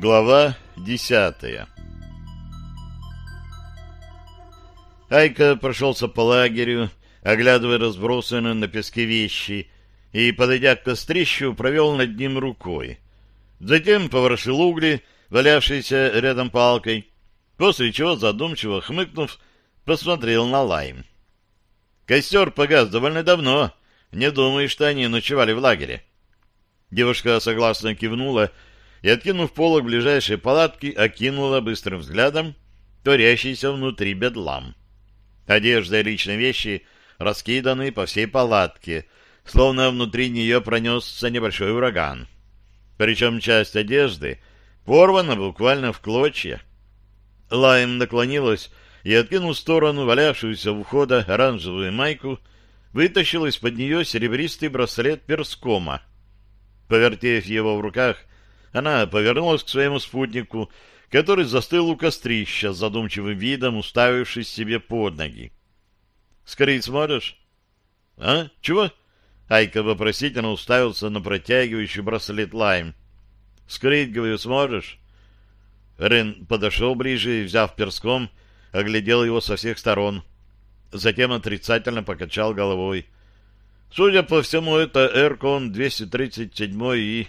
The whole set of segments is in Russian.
Глава десятая Айка прошелся по лагерю, оглядывая разбросанные на песке вещи, и, подойдя к кострищу, провел над ним рукой. Затем поворошил угли, валявшиеся рядом палкой, после чего, задумчиво хмыкнув, посмотрел на лайм. Костер погас довольно давно, не думаю, что они ночевали в лагере. Девушка согласно кивнула и, откинув полок ближайшей палатки, окинула быстрым взглядом творящийся внутри бедлам. Одежда и личные вещи раскиданы по всей палатке, словно внутри нее пронесся небольшой ураган. Причем часть одежды порвана буквально в клочья. Лайм наклонилась и, откинув в сторону валявшуюся у входа оранжевую майку, вытащил из-под нее серебристый браслет перскома. Повертев его в руках, она повернулась к своему спутнику, который застыл у кострища с задумчивым видом, уставившись себе под ноги. — Скорее сможешь? — А? Чего? Айка вопросительно уставился на протягивающий браслет Лайм. — Скрыть, говорю, сможешь? Рен подошел ближе и, взяв перском, оглядел его со всех сторон. Затем отрицательно покачал головой. Судя по всему, это Эркон 237 и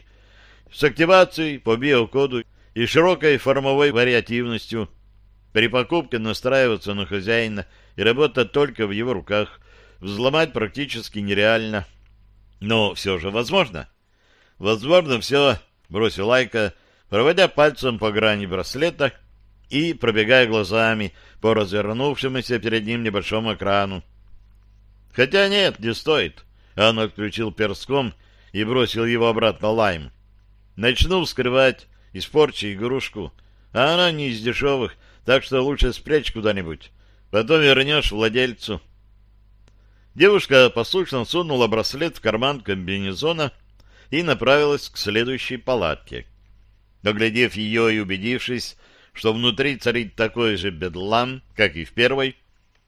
с активацией по биокоду и широкой формовой вариативностью. При покупке настраиваться на хозяина и работать только в его руках. Взломать практически нереально. Но все же возможно. Возможно все, бросил Лайка, проводя пальцем по грани браслета и пробегая глазами по развернувшемуся перед ним небольшому экрану. Хотя нет, не стоит. Он отключил перском и бросил его обратно лайм. Начну вскрывать, испорчу игрушку. А она не из дешевых, так что лучше спрячь куда-нибудь. Потом вернешь владельцу. Девушка послушно сунула браслет в карман комбинезона и направилась к следующей палатке. Доглядев ее и убедившись, что внутри царит такой же бедлам, как и в первой,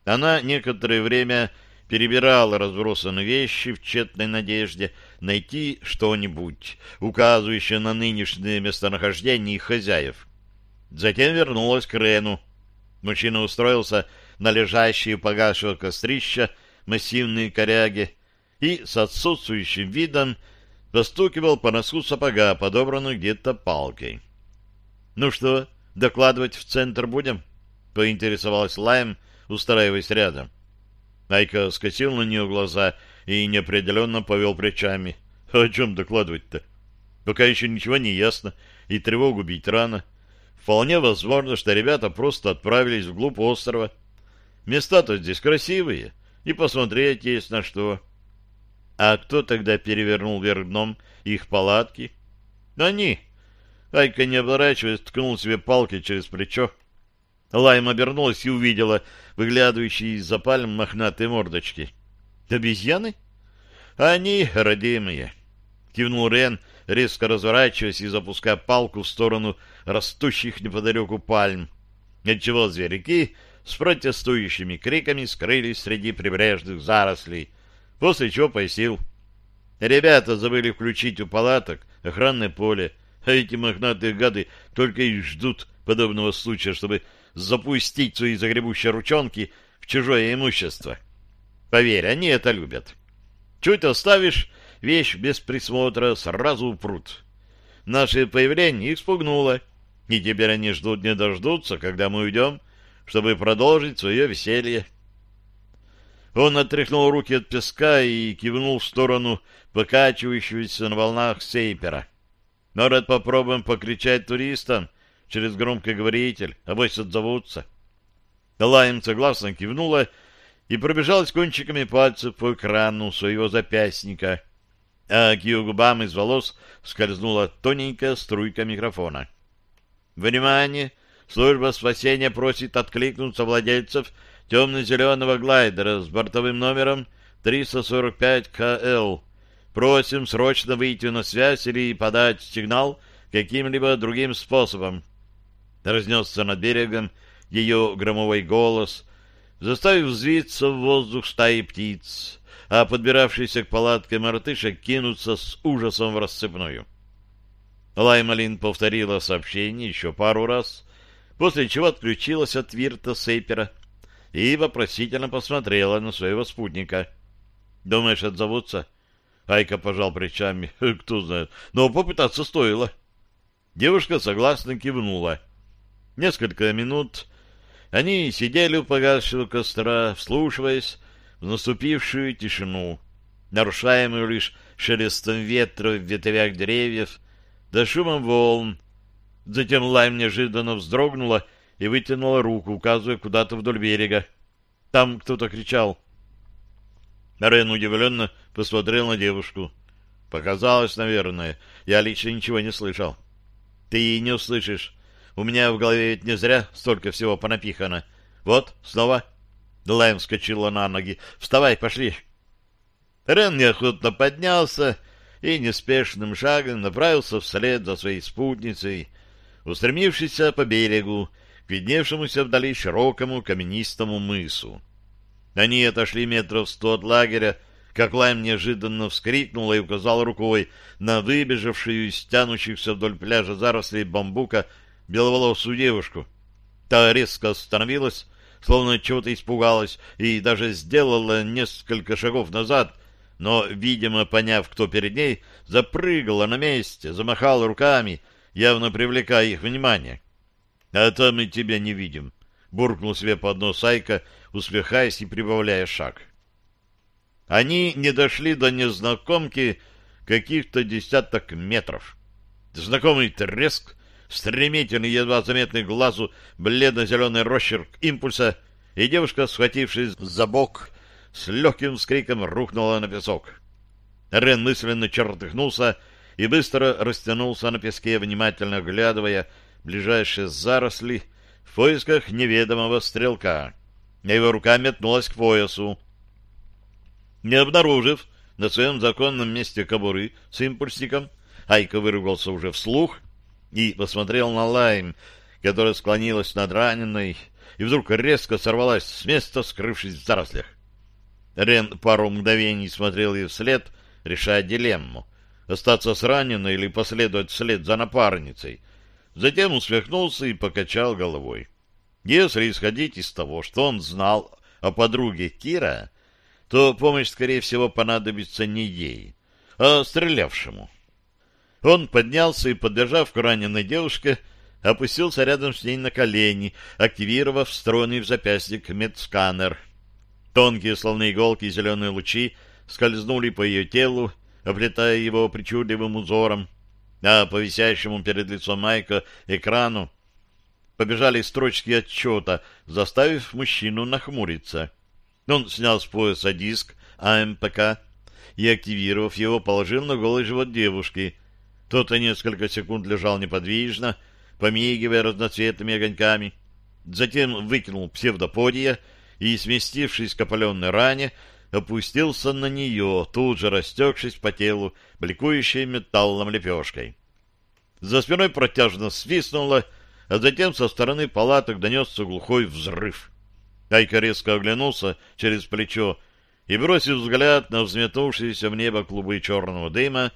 она некоторое время перебирала разбросанные вещи в тщетной надежде найти что-нибудь, указывающее на нынешнее местонахождение их хозяев. Затем вернулась к Рену. Мужчина устроился на лежащие у погасшего кострища массивные коряги и с отсутствующим видом постукивал по носу сапога, подобранную где-то палкой. — Ну что, докладывать в центр будем? — поинтересовалась Лайм, устраиваясь рядом. Айка скосил на нее глаза и неопределенно повел плечами. — О чем докладывать-то? Пока еще ничего не ясно, и тревогу бить рано. Вполне возможно, что ребята просто отправились вглубь острова. Места-то здесь красивые, и посмотреть есть на что. А кто тогда перевернул вверх дном их палатки? Они. Айка, не оборачиваясь, ткнул себе палкой через плечо. Лайм обернулась и увидела выглядывающие из-за пальм мохнатые мордочки. «Обезьяны?» «Они родимые», — кивнул Рен, резко разворачиваясь и запуская палку в сторону растущих неподалеку пальм, отчего зверяки с протестующими криками скрылись среди прибрежных зарослей, после чего пояснил. Ребята забыли включить у палаток охранное поле, а эти мохнатые гады только и ждут подобного случая, чтобы запустить свои загребущие ручонки в чужое имущество. Поверь, они это любят. Чуть оставишь вещь без присмотра, сразу упрут. Наше появление их спугнуло, и теперь они ждут не дождутся, когда мы уйдем, чтобы продолжить свое веселье. Он отряхнул руки от песка и кивнул в сторону покачивающегося на волнах сейпера. Может, попробуем покричать туристам через громкоговоритель, авось отзовутся. Лайм согласно кивнула и пробежалась кончиками пальцев по экрану своего запястника, а к ее губам из волос скользнула тоненькая струйка микрофона. «Внимание! Служба спасения просит откликнуться владельцев темно-зеленого глайдера с бортовым номером 345КЛ. Просим срочно выйти на связь или подать сигнал каким-либо другим способом. Разнесся над берегом ее громовой голос, заставив взвиться в воздух стаи птиц, а подбиравшийся к палатке мартышек кинуться с ужасом в рассыпную. Лаймалин повторила сообщение еще пару раз, после чего отключилась от Вирта Сейпера и вопросительно посмотрела на своего спутника. «Думаешь, отзовутся?» Айка пожал плечами. «Кто знает. Но попытаться стоило». Девушка согласно кивнула. Несколько минут они сидели у погасшего костра, вслушиваясь в наступившую тишину, нарушаемую лишь шелестом ветра в ветвях деревьев да шумом волн. Затем Лайм неожиданно вздрогнула и вытянула руку, указывая куда-то вдоль берега. Там кто-то кричал. Рен удивленно посмотрел на девушку. Показалось, наверное. Я лично ничего не слышал. Ты не услышишь. У меня в голове ведь не зря столько всего понапихано. Вот, снова. Лайм вскочила на ноги. Вставай, пошли. Рен неохотно поднялся и неспешным шагом направился вслед за своей спутницей, устремившейся по берегу, к видневшемуся вдали широкому каменистому мысу. Они отошли метров сто от лагеря, как Лайм неожиданно вскрикнула и указал рукой на выбежавшую из тянущихся вдоль пляжа зарослей бамбука беловолосую девушку. Та резко остановилась, словно чего-то испугалась, и даже сделала несколько шагов назад, но, видимо, поняв, кто перед ней, запрыгала на месте, замахала руками, явно привлекая их внимание. — А то мы тебя не видим, — буркнул себе под нос Сайка, усмехаясь и прибавляя шаг. Они не дошли до незнакомки каких-то десяток метров. Знакомый треск, стремительный, едва заметный глазу, бледно-зеленый росчерк импульса, и девушка, схватившись за бок, с легким вскриком рухнула на песок. Рен мысленно чертыхнулся и быстро растянулся на песке, внимательно оглядывая ближайшие заросли в поисках неведомого стрелка. Его рука метнулась к поясу. Не обнаружив на своем законном месте кобуры с импульсником, Айка выругался уже вслух и посмотрел на Лайм, которая склонилась над раненой и вдруг резко сорвалась с места, скрывшись в зарослях. Рен пару мгновений смотрел ей вслед, решая дилемму — остаться с раненой или последовать вслед за напарницей. Затем усмехнулся и покачал головой. Если исходить из того, что он знал о подруге Кира, то помощь, скорее всего, понадобится не ей, а стрелявшему. Он поднялся и, подбежав к раненой девушке, опустился рядом с ней на колени, активировав встроенный в запястье медсканер. Тонкие, словно иголки, зеленые лучи скользнули по ее телу, оплетая его причудливым узором, а по висящему перед лицом Майка экрану побежали строчки отчета, заставив мужчину нахмуриться. Он снял с пояса диск АМПК и, активировав его, положил на голый живот девушки. Тот несколько секунд лежал неподвижно, помигивая разноцветными огоньками. Затем выкинул псевдоподия и, сместившись к опаленной ране, опустился на нее, тут же растекшись по телу, бликующей металлом лепешкой. За спиной протяжно свистнуло, а затем со стороны палаток донесся глухой взрыв. Айка резко оглянулся через плечо и, бросив взгляд на взметнувшиеся в небо клубы черного дыма,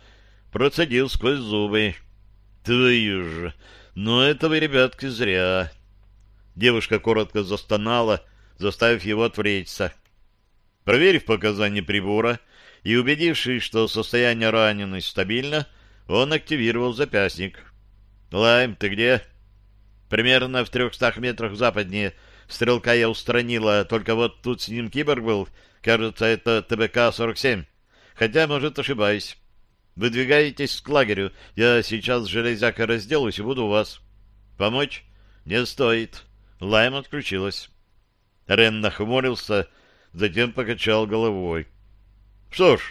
процедил сквозь зубы. «Твою же! Но этого, ребятки, зря!» Девушка коротко застонала, заставив его отвлечься. Проверив показания прибора и убедившись, что состояние раненой стабильно, он активировал запястник. «Лайм, ты где?» «Примерно в трехстах метрах западнее. Стрелка я устранила, только вот тут с ним киборг был. Кажется, это ТБК-47. Хотя, может, ошибаюсь. Выдвигаетесь к лагерю. Я сейчас с железякой разделаюсь и буду у вас. Помочь? Не стоит». Лайм отключилась. Рен нахмурился, затем покачал головой. — Что ж,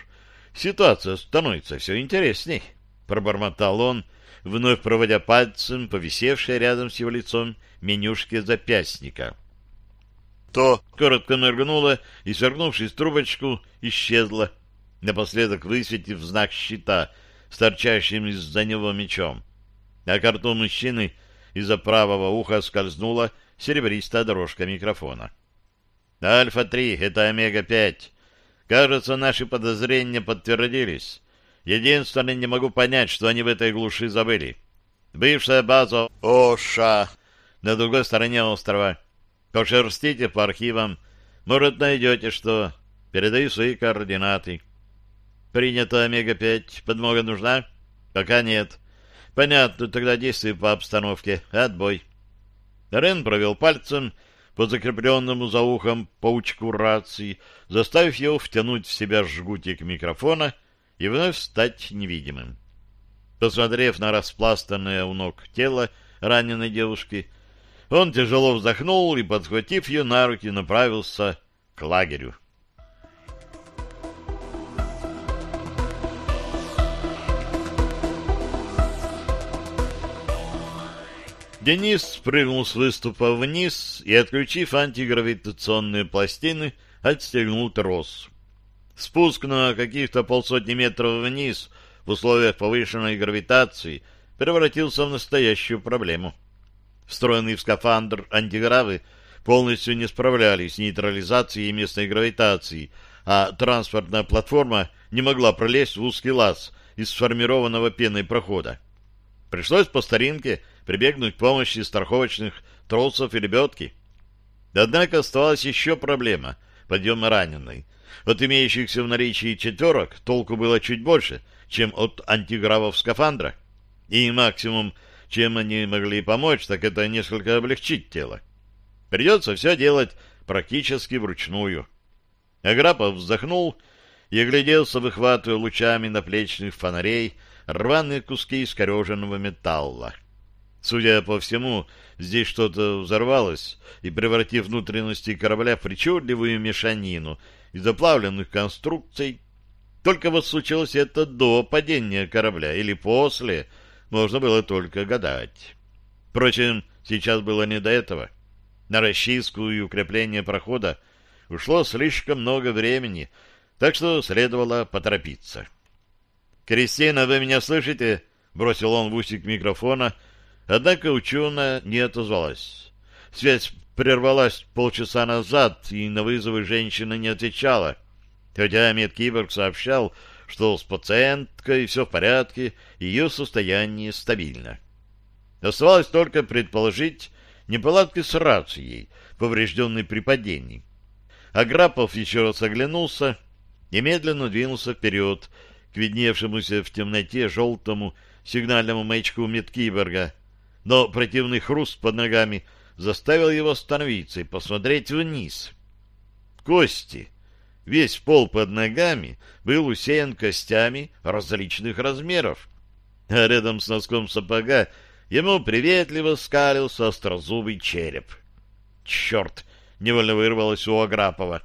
ситуация становится все интересней, — пробормотал он, вновь проводя пальцем по висевшей рядом с его лицом менюшке запястника. То коротко моргнуло и, свернувшись трубочку, исчезла, напоследок высветив знак щита с торчащим из-за него мечом. А картон мужчины из-за правого уха скользнула серебристая дорожка микрофона. — Альфа-3 — это Омега-5. Кажется, наши подозрения подтвердились. Единственное, не могу понять, что они в этой глуши забыли. Бывшая база Оша на другой стороне острова. Пошерстите по архивам. Может, найдете что. Передаю свои координаты. Принято, Омега-5. Подмога нужна? Пока нет. Понятно, тогда действуй по обстановке. Отбой. Рен провел пальцем по закрепленному за ухом паучку рации, заставив его втянуть в себя жгутик микрофона и вновь стать невидимым. Посмотрев на распластанное у ног тело раненой девушки, он тяжело вздохнул и, подхватив ее на руки, направился к лагерю. Денис спрыгнул с выступа вниз и, отключив антигравитационные пластины, отстегнул трос. Спуск на каких-то полсотни метров вниз в условиях повышенной гравитации превратился в настоящую проблему. Встроенный в скафандр антигравы полностью не справлялись с нейтрализацией местной гравитации, а транспортная платформа не могла пролезть в узкий лаз из сформированного пеной прохода. Пришлось по старинке прибегнуть к помощи страховочных тросов и лебедки. Однако оставалась еще проблема подъема раненой. От имеющихся в наличии четверок толку было чуть больше, чем от антигравов скафандра. И максимум, чем они могли помочь, так это несколько облегчить тело. Придется все делать практически вручную. Аграпов вздохнул и огляделся, выхватывая лучами наплечных фонарей рваные куски искореженного металла. Судя по всему, здесь что-то взорвалось и, превратив внутренности корабля в причудливую мешанину из заплавленных конструкций, только вот случилось это до падения корабля или после, можно было только гадать. Впрочем, сейчас было не до этого. На расчистку и укрепление прохода ушло слишком много времени, так что следовало поторопиться. «Кристина, вы меня слышите?» — бросил он в усик микрофона — Однако ученая не отозвалась. Связь прервалась полчаса назад, и на вызовы женщина не отвечала. Хотя медкиборг сообщал, что с пациенткой все в порядке, ее состояние стабильно. Оставалось только предположить неполадки с рацией, поврежденной при падении. Аграпов еще раз оглянулся и медленно двинулся вперед к видневшемуся в темноте желтому сигнальному маячку медкиборга — но противный хруст под ногами заставил его остановиться и посмотреть вниз. Кости. Весь пол под ногами был усеян костями различных размеров. А рядом с носком сапога ему приветливо скалился острозубый череп. «Черт!» — невольно вырвалось у Аграпова.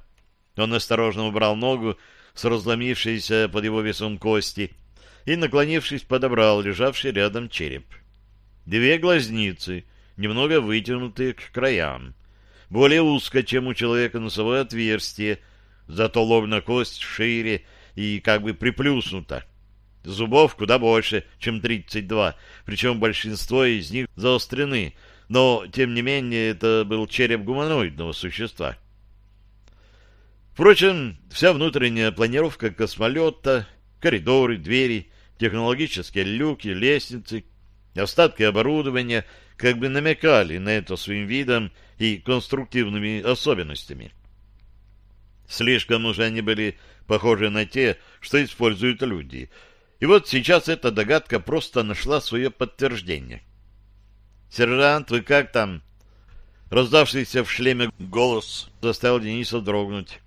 Он осторожно убрал ногу с разломившейся под его весом кости и, наклонившись, подобрал лежавший рядом череп. Две глазницы, немного вытянутые к краям. Более узко, чем у человека носовое отверстие, зато лобная кость шире и как бы приплюснута. Зубов куда больше, чем 32, причем большинство из них заострены, но, тем не менее, это был череп гуманоидного существа. Впрочем, вся внутренняя планировка космолета, коридоры, двери, технологические люки, лестницы — Остатки оборудования как бы намекали на это своим видом и конструктивными особенностями. Слишком уже они были похожи на те, что используют люди. И вот сейчас эта догадка просто нашла свое подтверждение. «Сержант, вы как там?» Раздавшийся в шлеме голос заставил Дениса дрогнуть.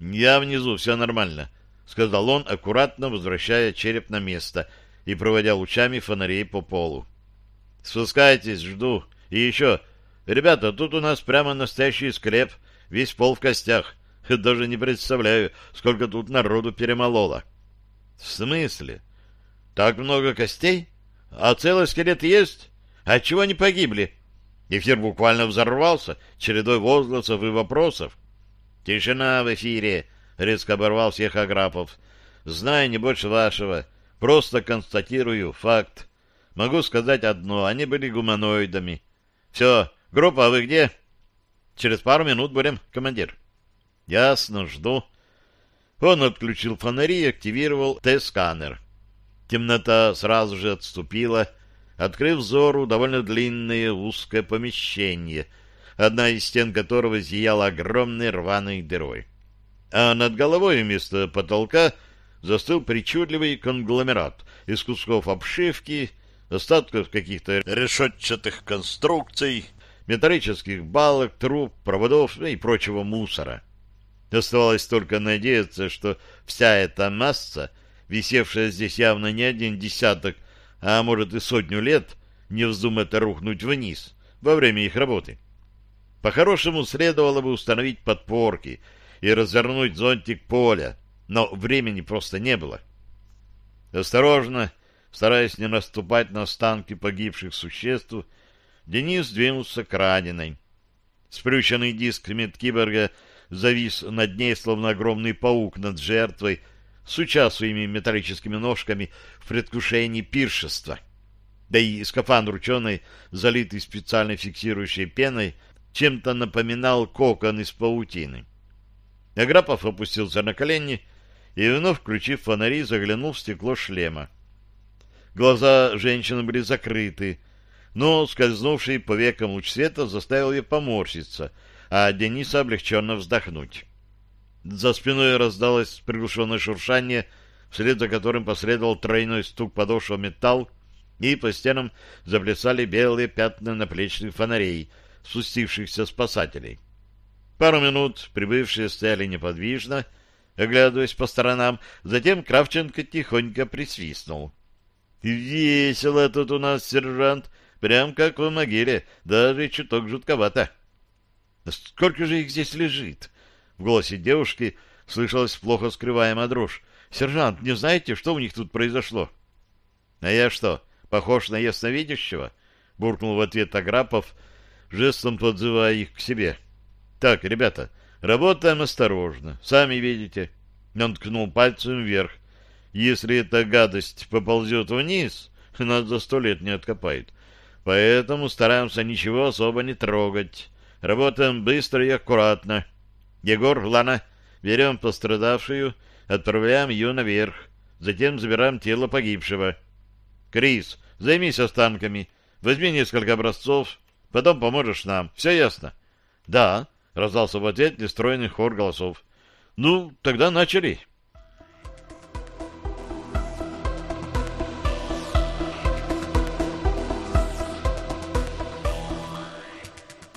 «Я внизу, все нормально», — сказал он, аккуратно возвращая череп на место — и проводя лучами фонарей по полу. «Спускайтесь, жду. И еще, ребята, тут у нас прямо настоящий склеп, весь пол в костях. Даже не представляю, сколько тут народу перемололо». «В смысле? Так много костей? А целый скелет есть? А чего они погибли?» Эфир буквально взорвался чередой возгласов и вопросов. «Тишина в эфире!» — резко оборвал всех Аграпов. «Знаю не больше вашего. Просто констатирую факт. Могу сказать одно, они были гуманоидами. Все, группа, вы где? Через пару минут будем, командир. Ясно, жду. Он отключил фонари и активировал Т-сканер. Темнота сразу же отступила, открыв взору довольно длинное узкое помещение, одна из стен которого зияла огромной рваной дырой. А над головой вместо потолка застыл причудливый конгломерат из кусков обшивки, остатков каких-то решетчатых конструкций, металлических балок, труб, проводов и прочего мусора. Оставалось только надеяться, что вся эта масса, висевшая здесь явно не один десяток, а может и сотню лет, не вздумает рухнуть вниз во время их работы. По-хорошему следовало бы установить подпорки и развернуть зонтик поля, но времени просто не было. Осторожно, стараясь не наступать на останки погибших существ, Денис двинулся к раненой. Сплющенный диск медкиборга завис над ней, словно огромный паук над жертвой, суча своими металлическими ножками в предвкушении пиршества. Да и скафандр ученый, залитый специальной фиксирующей пеной, чем-то напоминал кокон из паутины. Аграпов опустился на колени и, вновь включив фонари, заглянул в стекло шлема. Глаза женщины были закрыты, но скользнувший по векам луч света заставил ее поморщиться, а Дениса облегченно вздохнуть. За спиной раздалось приглушенное шуршание, вслед за которым последовал тройной стук подошва металл, и по стенам заплясали белые пятна наплечных фонарей, спустившихся спасателей. Пару минут прибывшие стояли неподвижно, оглядываясь по сторонам, затем Кравченко тихонько присвистнул. — Весело тут у нас, сержант, Прям как в могиле, даже чуток жутковато. Сколько же их здесь лежит? В голосе девушки слышалась плохо скрываемая дрожь. Сержант, не знаете, что у них тут произошло? А я что, похож на ясновидящего? Буркнул в ответ Аграпов, жестом подзывая их к себе. Так, ребята, работаем осторожно, сами видите. Он ткнул пальцем вверх. Если эта гадость поползет вниз, нас за сто лет не откопает. Поэтому стараемся ничего особо не трогать. Работаем быстро и аккуратно. Егор, Лана, берем пострадавшую, отправляем ее наверх. Затем забираем тело погибшего. Крис, займись останками. Возьми несколько образцов. Потом поможешь нам. Все ясно? Да, раздался в ответ нестроенный хор голосов. Ну, тогда начали.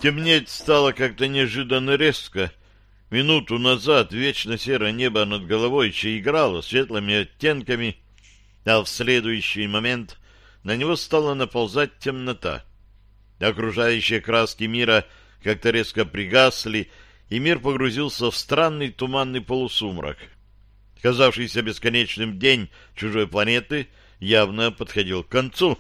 Темнеть стало как-то неожиданно резко. Минуту назад вечно серое небо над головой еще играло светлыми оттенками, а в следующий момент на него стала наползать темнота. Окружающие краски мира как-то резко пригасли, и мир погрузился в странный туманный полусумрак. Казавшийся бесконечным день чужой планеты явно подходил к концу.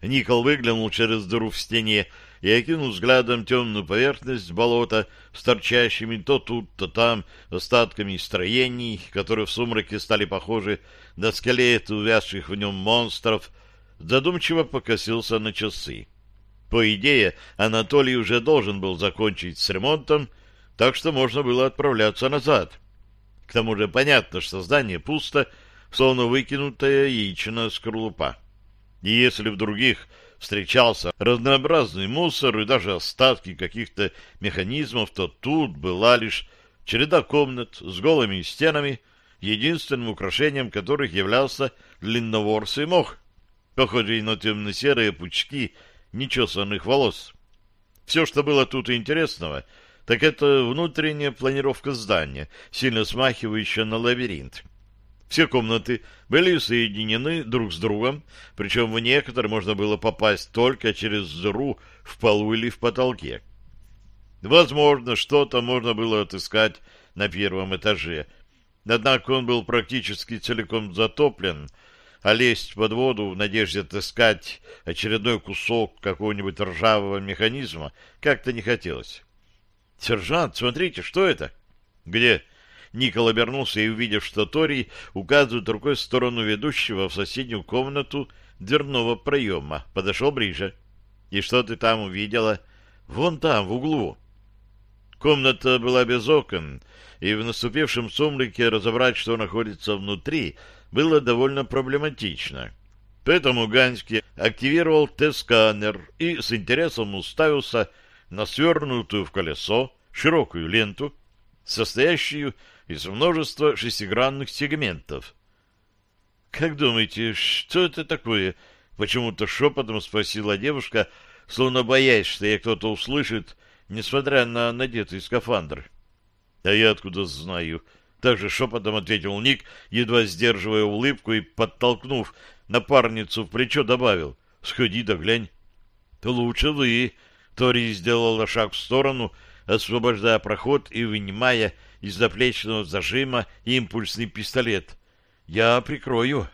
Никол выглянул через дыру в стене и окинул взглядом темную поверхность болота с торчащими то тут, то там остатками строений, которые в сумраке стали похожи на скелеты увязших в нем монстров, задумчиво покосился на часы. По идее, Анатолий уже должен был закончить с ремонтом, так что можно было отправляться назад. К тому же понятно, что здание пусто, словно выкинутая яичная скорлупа. И если в других встречался разнообразный мусор и даже остатки каких-то механизмов, то тут была лишь череда комнат с голыми стенами, единственным украшением которых являлся длинноворсый мох, похожий на темно-серые пучки нечесанных волос. Все, что было тут интересного, так это внутренняя планировка здания, сильно смахивающая на лабиринт. Все комнаты были соединены друг с другом, причем в некоторые можно было попасть только через дыру в полу или в потолке. Возможно, что-то можно было отыскать на первом этаже, однако он был практически целиком затоплен, а лезть под воду в надежде отыскать очередной кусок какого-нибудь ржавого механизма как-то не хотелось. — Сержант, смотрите, что это? — Где? Никол обернулся и, увидев, что Тори указывает рукой в сторону ведущего в соседнюю комнату дверного проема, подошел ближе. «И что ты там увидела?» «Вон там, в углу». Комната была без окон, и в наступившем сумраке разобрать, что находится внутри, было довольно проблематично. Поэтому Ганский активировал Т-сканер и с интересом уставился на свернутую в колесо широкую ленту, состоящую из множества шестигранных сегментов. «Как думаете, что это такое?» — почему-то шепотом спросила девушка, словно боясь, что я кто-то услышит, несмотря на надетый скафандр. — А я откуда знаю? Также шепотом ответил Ник, едва сдерживая улыбку и, подтолкнув напарницу в плечо, добавил. — Сходи да глянь. — Лучше вы. Тори сделала шаг в сторону, освобождая проход и вынимая из заплечного зажима импульсный пистолет. — Я прикрою.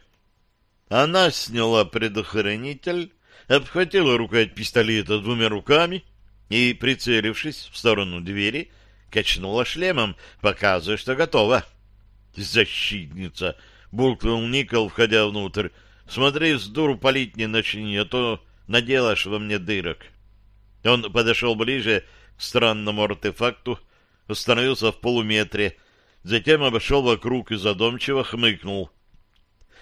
Она сняла предохранитель, обхватила рукоять пистолета двумя руками и, прицелившись в сторону двери, качнула шлемом, показывая, что готова. «Защитница!» — буркнул Никол, входя внутрь. «Смотри, с дуру палить не начни, а то наделаешь во мне дырок». Он подошел ближе к странному артефакту, остановился в полуметре, затем обошел вокруг и задумчиво хмыкнул.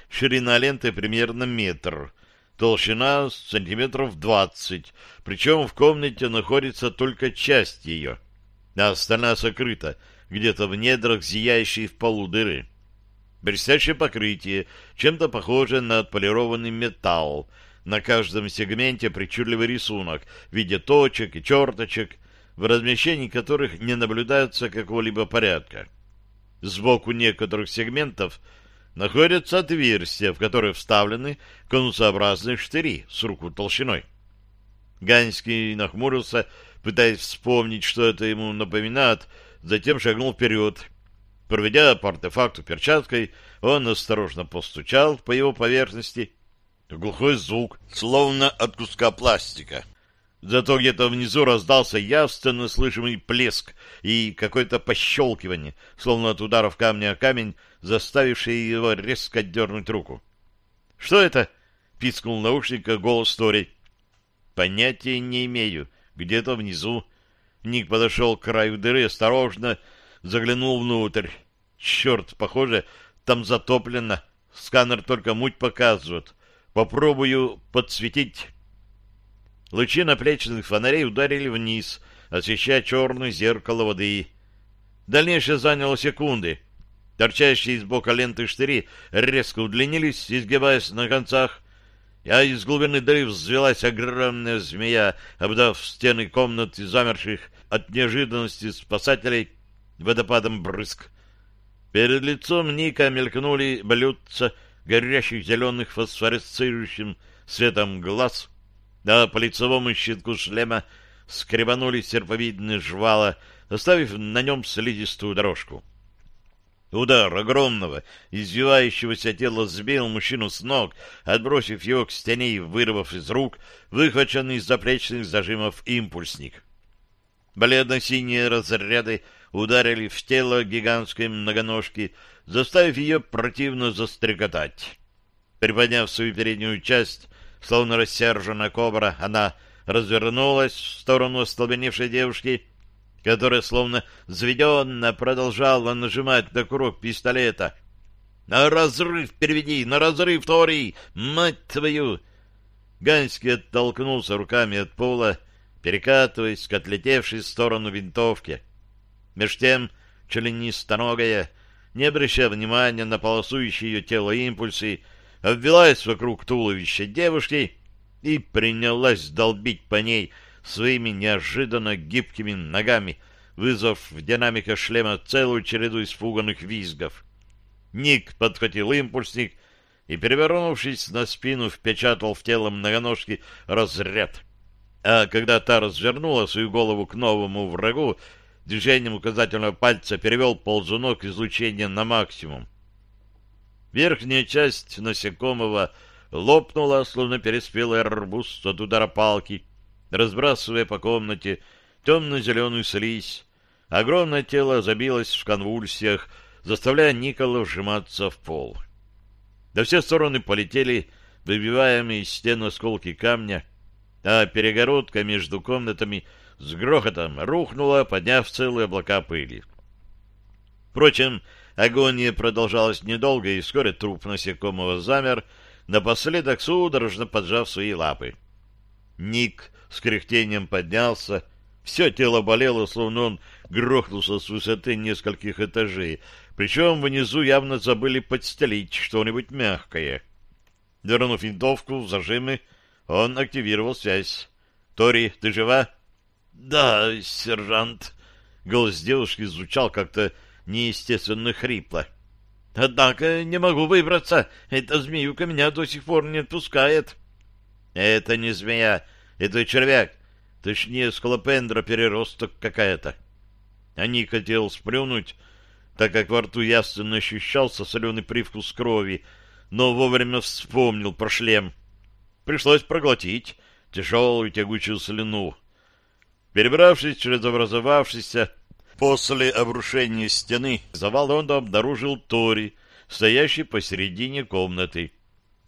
Ширина ленты примерно метр, толщина сантиметров двадцать, причем в комнате находится только часть ее — а остальная сокрыта где-то в недрах зияющей в полу дыры. Блестящее покрытие, чем-то похоже на отполированный металл. На каждом сегменте причудливый рисунок в виде точек и черточек, в размещении которых не наблюдается какого-либо порядка. Сбоку некоторых сегментов находятся отверстия, в которые вставлены конусообразные штыри с руку толщиной. Ганский нахмурился пытаясь вспомнить, что это ему напоминает, затем шагнул вперед. Проведя по артефакту перчаткой, он осторожно постучал по его поверхности. Глухой звук, словно от куска пластика. Зато где-то внизу раздался явственно слышимый плеск и какое-то пощелкивание, словно от ударов камня о камень, заставивший его резко дернуть руку. — Что это? — пискнул наушника голос Тори. — Понятия не имею, где-то внизу. Ник подошел к краю дыры, осторожно заглянул внутрь. Черт, похоже, там затоплено. Сканер только муть показывает. Попробую подсветить. Лучи наплечных фонарей ударили вниз, освещая черное зеркало воды. Дальнейшее заняло секунды. Торчащие из бока ленты штыри резко удлинились, изгибаясь на концах, а из глубины дыры взвелась огромная змея, обдав стены комнаты замерших от неожиданности спасателей водопадом брызг. Перед лицом Ника мелькнули блюдца горящих зеленых фосфоресцирующим светом глаз, а по лицевому щитку шлема скребанули серповидные жвала, оставив на нем слизистую дорожку. Удар огромного, извивающегося тела сбил мужчину с ног, отбросив его к стене и вырвав из рук выхваченный из заплечных зажимов импульсник. Бледно-синие разряды ударили в тело гигантской многоножки, заставив ее противно застрекотать. Приподняв свою переднюю часть, словно рассерженная кобра, она развернулась в сторону остолбеневшей девушки — которая словно заведенно продолжала нажимать на курок пистолета. «На разрыв переведи! На разрыв, Тори! Мать твою!» Ганский оттолкнулся руками от пола, перекатываясь к отлетевшей в сторону винтовки. Меж тем членистоногая, не обращая внимания на полосующие ее тело импульсы, обвелась вокруг туловища девушки и принялась долбить по ней — своими неожиданно гибкими ногами, вызвав в динамиках шлема целую череду испуганных визгов. Ник подхватил импульсник и, перевернувшись на спину, впечатал в тело многоножки разряд. А когда та развернула свою голову к новому врагу, движением указательного пальца перевел ползунок излучения на максимум. Верхняя часть насекомого лопнула, словно переспелый арбуз от удара палки, разбрасывая по комнате темно-зеленую слизь. Огромное тело забилось в конвульсиях, заставляя Никола вжиматься в пол. До все стороны полетели выбиваемые из стен осколки камня, а перегородка между комнатами с грохотом рухнула, подняв целые облака пыли. Впрочем, Агония продолжалась недолго, и вскоре труп насекомого замер, напоследок судорожно поджав свои лапы. Ник с кряхтением поднялся, все тело болело, словно он грохнулся с высоты нескольких этажей, причем внизу явно забыли подстелить что-нибудь мягкое. Вернув винтовку в зажимы, он активировал связь. «Тори, ты жива?» «Да, сержант». Голос девушки звучал как-то неестественно хрипло. «Однако не могу выбраться. Эта змеюка меня до сих пор не отпускает». «Это не змея, это червяк. Точнее, скалопендра переросток какая-то». Они хотел сплюнуть, так как во рту явственно ощущался соленый привкус крови, но вовремя вспомнил про шлем. Пришлось проглотить тяжелую тягучую слюну. Перебравшись через образовавшийся после обрушения стены завал, он обнаружил Тори, стоящий посередине комнаты.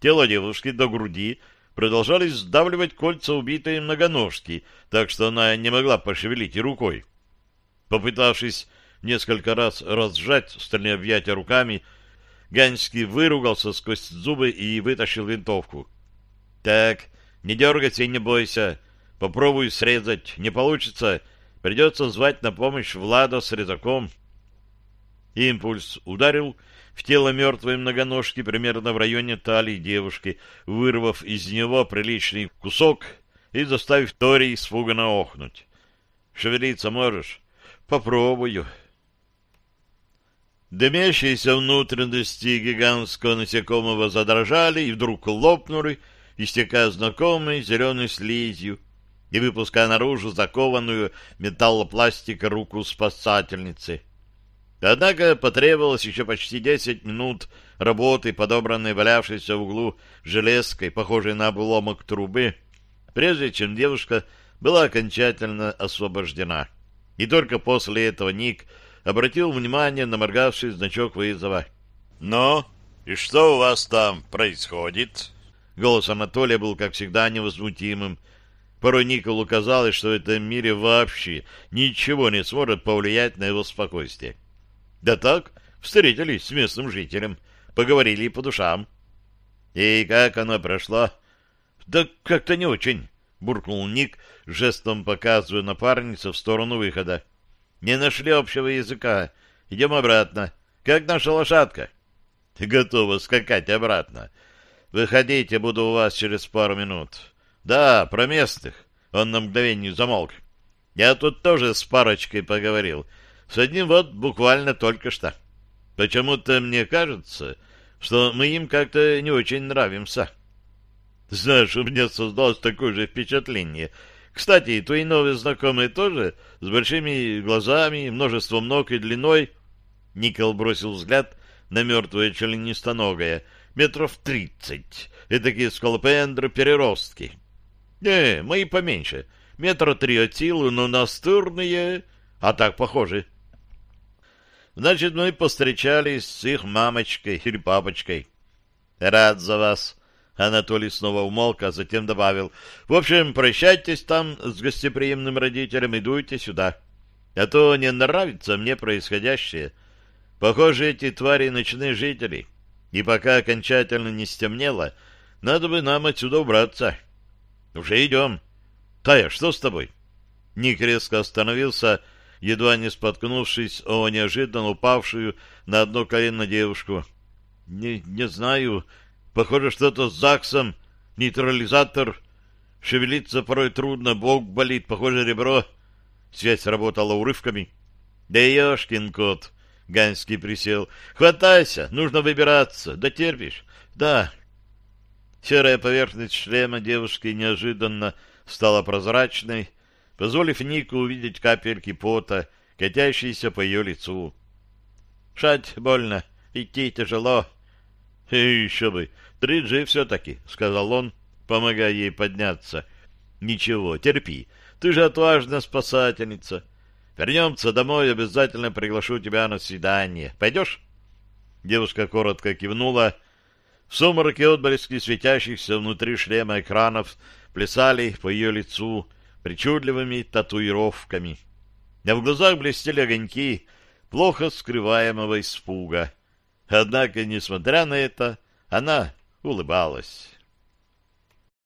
Тело девушки до груди продолжали сдавливать кольца убитой многоножки, так что она не могла пошевелить и рукой. Попытавшись несколько раз разжать стальные объятия руками, Ганский выругался сквозь зубы и вытащил винтовку. — Так, не дергайся и не бойся. Попробуй срезать. Не получится. Придется звать на помощь Влада с резаком. Импульс ударил в тело мертвой многоножки примерно в районе талии девушки, вырвав из него приличный кусок и заставив Тори испуганно охнуть. «Шевелиться можешь?» «Попробую». Дымящиеся внутренности гигантского насекомого задрожали и вдруг лопнули, истекая знакомой зеленой слизью и выпуская наружу закованную металлопластика руку спасательницы. Однако потребовалось еще почти десять минут работы, подобранной валявшейся в углу железкой, похожей на обломок трубы, прежде чем девушка была окончательно освобождена. И только после этого Ник обратил внимание на моргавший значок вызова. «Но, и что у вас там происходит?» Голос Анатолия был, как всегда, невозмутимым. Порой Николу казалось, что в этом мире вообще ничего не сможет повлиять на его спокойствие. Да так, встретились с местным жителем, поговорили по душам. И как оно прошло? Да как-то не очень, буркнул Ник, жестом показывая напарницу в сторону выхода. Не нашли общего языка. Идем обратно. Как наша лошадка? Готова скакать обратно. Выходите, буду у вас через пару минут. Да, про местных. Он на мгновение замолк. Я тут тоже с парочкой поговорил. С одним вот буквально только что. Почему-то мне кажется, что мы им как-то не очень нравимся. Знаешь, у меня создалось такое же впечатление. Кстати, твои новые знакомые тоже с большими глазами, множеством ног и длиной. Никол бросил взгляд на мертвое членистоногое — метров тридцать. Эдакие скалопендры-переростки. Не, мои поменьше. Метра три от силы, но настырные, а так похожи. Значит, мы постречались с их мамочкой или папочкой. Рад за вас. Анатолий снова умолк, а затем добавил. В общем, прощайтесь там с гостеприимным родителем и дуйте сюда. А то не нравится мне происходящее. Похоже, эти твари ночные жители. — и пока окончательно не стемнело, надо бы нам отсюда убраться. Уже идем. Тая, что с тобой? Ник резко остановился, едва не споткнувшись о неожиданно упавшую на одно колено девушку. Не, не знаю. Похоже, что-то с ЗАГСом. Нейтрализатор. Шевелиться порой трудно, бок болит, похоже, ребро. Связь работала урывками. Да ешкин кот. Ганский присел. «Хватайся, нужно выбираться. Дотерпишь?» «Да». Серая поверхность шлема девушки неожиданно стала прозрачной, позволив Нику увидеть капельки пота, катящиеся по ее лицу. «Шать больно, идти тяжело». «И еще бы, три джи все-таки», — сказал он, помогая ей подняться. «Ничего, терпи, ты же отважная спасательница». Вернемся домой, обязательно приглашу тебя на свидание. Пойдешь?» Девушка коротко кивнула. В сумраке отблески светящихся внутри шлема экранов плясали по ее лицу причудливыми татуировками. А в глазах блестели огоньки, плохо скрываемого испуга. Однако, несмотря на это, она улыбалась.